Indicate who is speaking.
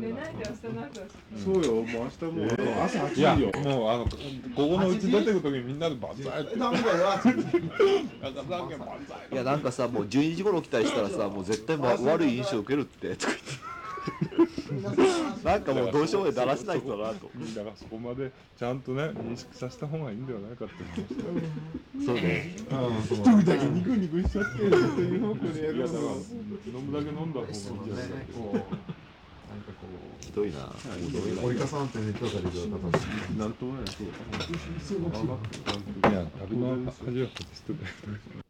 Speaker 1: 寝ないで明日の朝
Speaker 2: そうよもう明日もう朝8時
Speaker 3: いや
Speaker 2: よ
Speaker 3: もうあのここのうち出てく時にみんなでバンザイって
Speaker 2: ダメだよ
Speaker 3: 赤三軒バンザイ
Speaker 4: いやなんかさもう12時頃来たりしたらさもう絶対、ま、悪い印象受けるって。とか言ってなんかもうどうしようもないだらしない人だなと
Speaker 3: だからそこまでちゃんとね認識させた方がいいんではないかって
Speaker 4: そうね
Speaker 2: 一人だけニコニコしちゃってるっていう方向でやるの
Speaker 3: いやだから飲むだけ飲んだ方がいいんじゃないか
Speaker 4: ひどいな。
Speaker 5: 折り重なって熱狂される方
Speaker 2: なんともない。そう
Speaker 3: い。や旅の恥を外してたよ